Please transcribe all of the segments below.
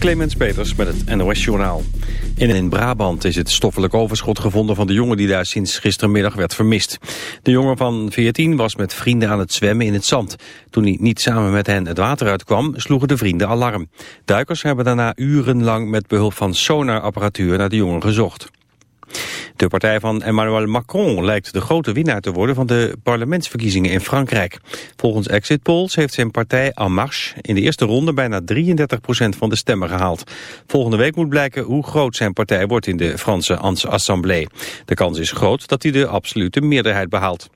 Clemens Peters met het NOS Journaal. In, in Brabant is het stoffelijk overschot gevonden van de jongen die daar sinds gistermiddag werd vermist. De jongen van 14 was met vrienden aan het zwemmen in het zand. Toen hij niet samen met hen het water uitkwam, sloegen de vrienden alarm. Duikers hebben daarna urenlang met behulp van sonarapparatuur naar de jongen gezocht. De partij van Emmanuel Macron lijkt de grote winnaar te worden van de parlementsverkiezingen in Frankrijk. Volgens exit polls heeft zijn partij En Marche in de eerste ronde bijna 33% van de stemmen gehaald. Volgende week moet blijken hoe groot zijn partij wordt in de Franse Assemblée. De kans is groot dat hij de absolute meerderheid behaalt.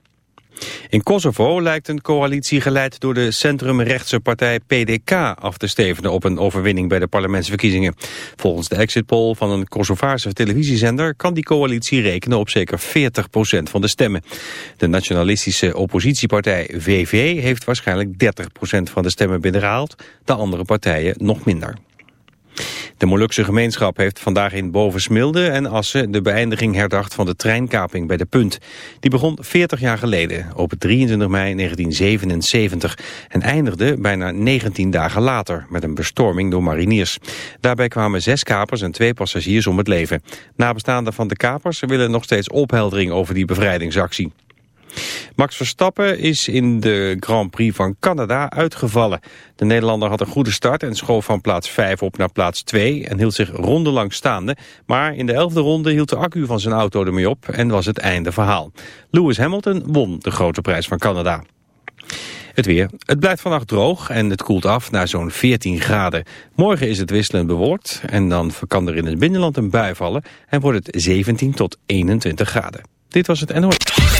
In Kosovo lijkt een coalitie geleid door de centrumrechtse partij PDK af te stevenen op een overwinning bij de parlementsverkiezingen. Volgens de exit poll van een Kosovaarse televisiezender kan die coalitie rekenen op zeker 40% van de stemmen. De nationalistische oppositiepartij VV heeft waarschijnlijk 30% van de stemmen binnengehaald, de andere partijen nog minder. De Molukse gemeenschap heeft vandaag in Bovensmilde en Assen de beëindiging herdacht van de treinkaping bij de Punt. Die begon 40 jaar geleden, op 23 mei 1977, en eindigde bijna 19 dagen later met een bestorming door mariniers. Daarbij kwamen zes kapers en twee passagiers om het leven. Nabestaanden van de kapers willen nog steeds opheldering over die bevrijdingsactie. Max Verstappen is in de Grand Prix van Canada uitgevallen. De Nederlander had een goede start en schoof van plaats 5 op naar plaats 2 en hield zich rondelang staande. Maar in de elfde ronde hield de accu van zijn auto ermee op en was het einde verhaal. Lewis Hamilton won de grote prijs van Canada. Het weer. Het blijft vannacht droog en het koelt af naar zo'n 14 graden. Morgen is het wisselend bewolkt en dan kan er in het binnenland een bui vallen en wordt het 17 tot 21 graden. Dit was het NOS.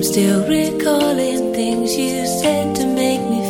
I'm still recalling things you said to make me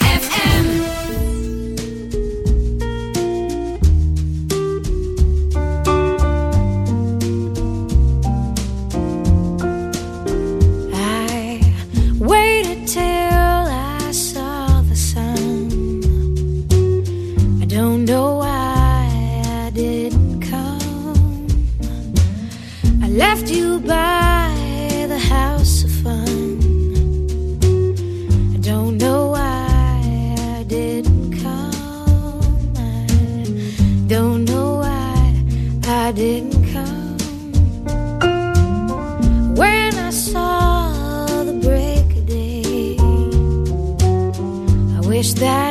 Don't know why I didn't come. When I saw the break of day, I wish that.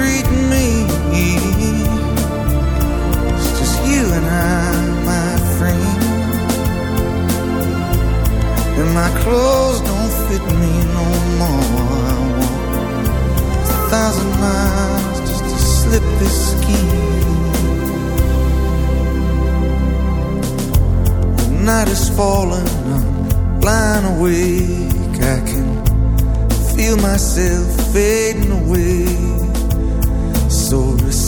Gonna me. It's just you and I, my friend. And my clothes don't fit me no more. I walk a thousand miles just to slip this skin. The night is falling, I'm lying awake. I can feel myself fading away.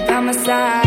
By my side.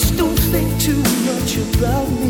just don't think too much about me.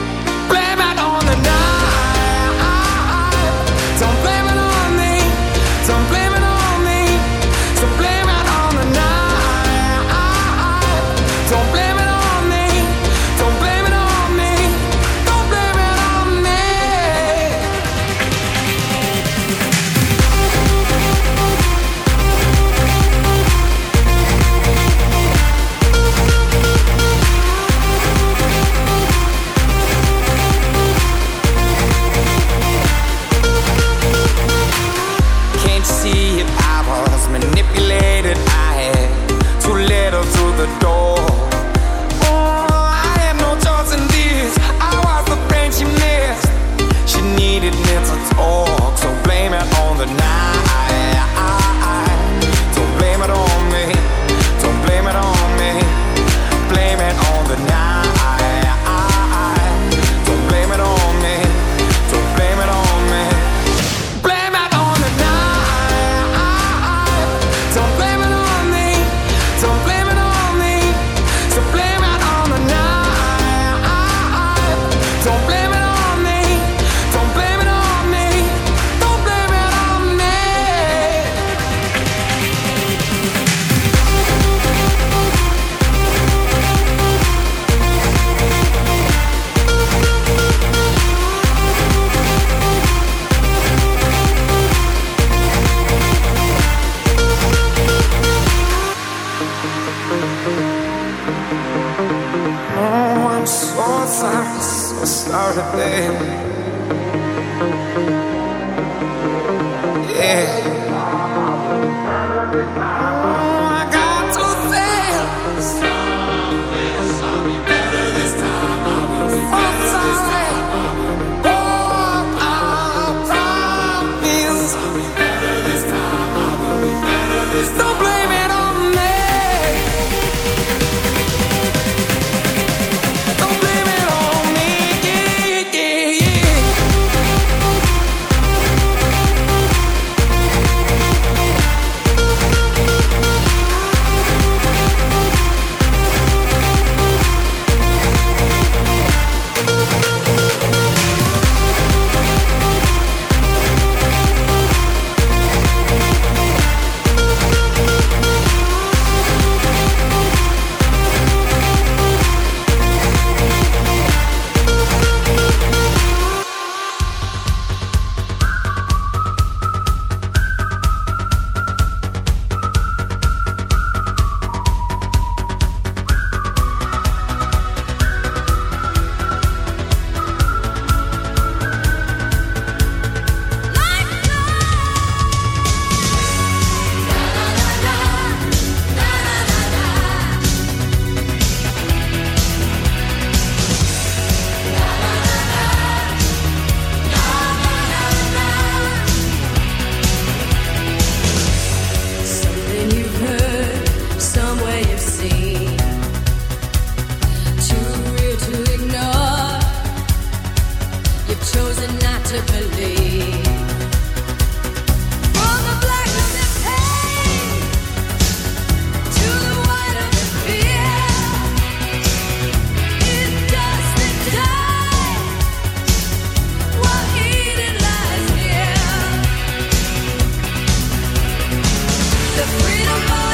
the freedom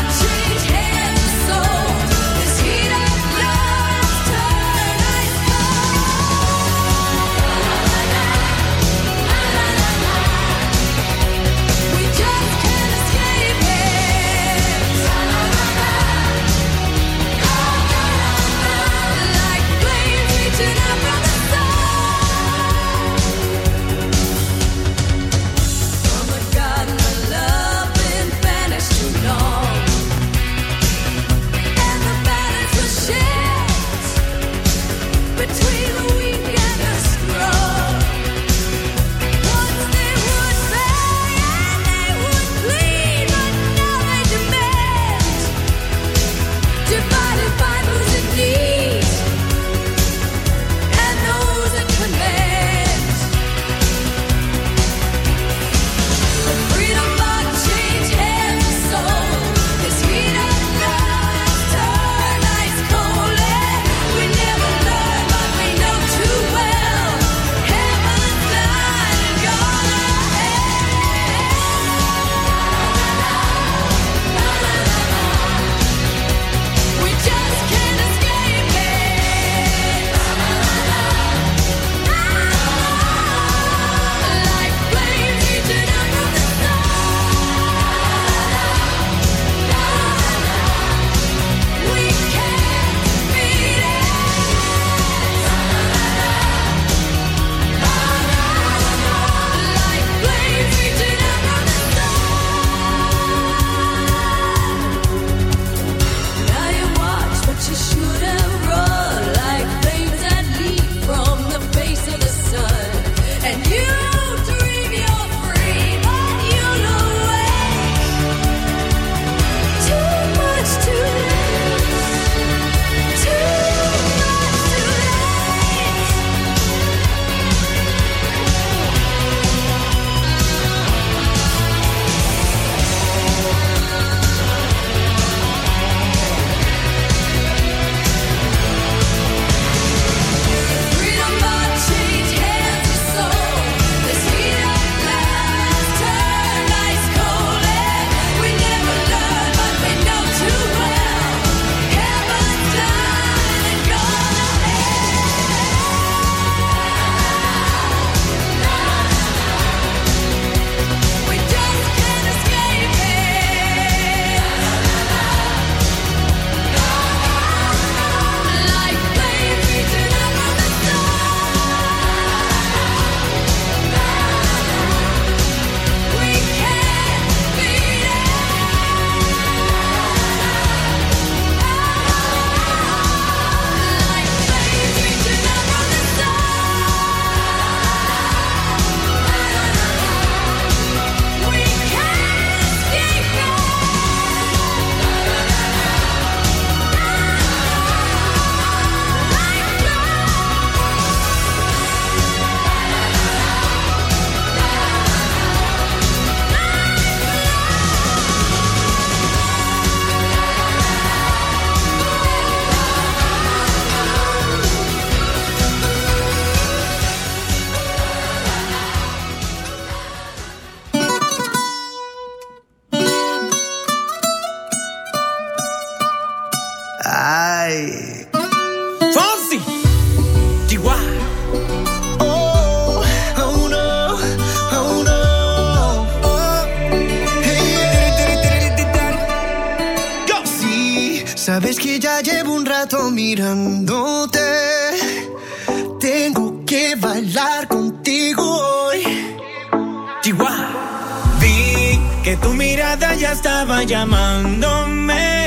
Ay. Fonsi. Oh, oh no, oh no. Hey. Sí, sabes que ya llevo un rato mirándote. Tengo que bailar contigo hoy. Chihuahua. Vi que tu mirada ya estaba llamándome.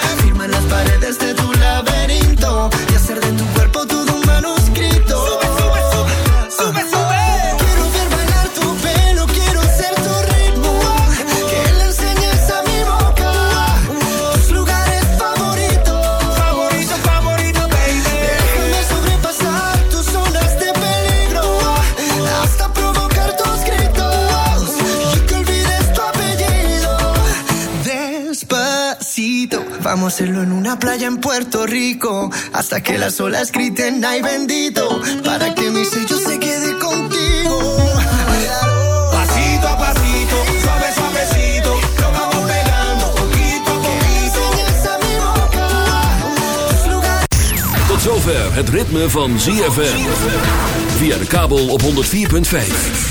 Hacerlo en una playa en Puerto Rico hasta que las olas griten ay bendito para que mi sello se quede contigo. Pasito a pasito, suave, suavecito. Nos vamos pegando poquito a poquito. Tot zover het ritme van ZFM. Via de kabel op 104.5.